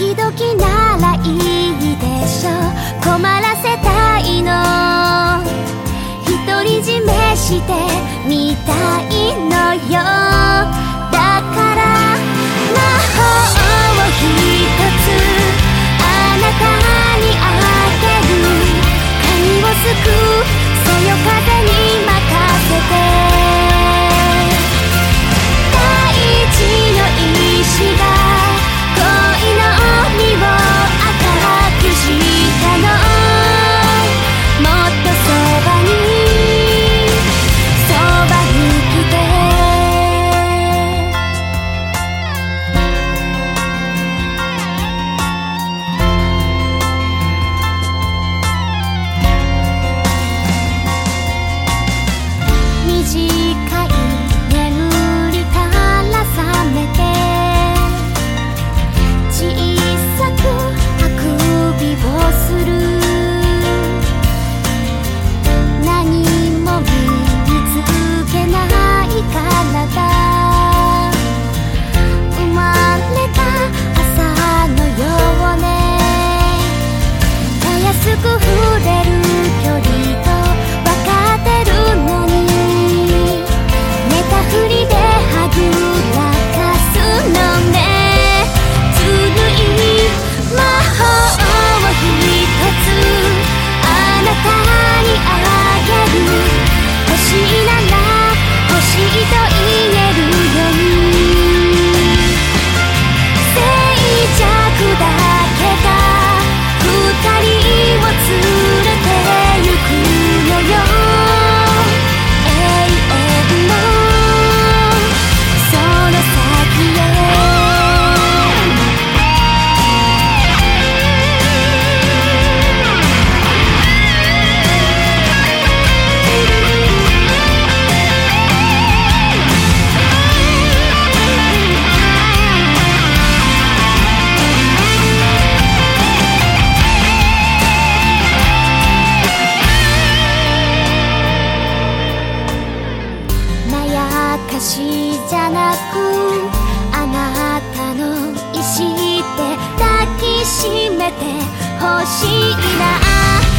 時々ならいいでしょ困らせたいの。独り占めしてあなたの意志て抱きしめてほしいな。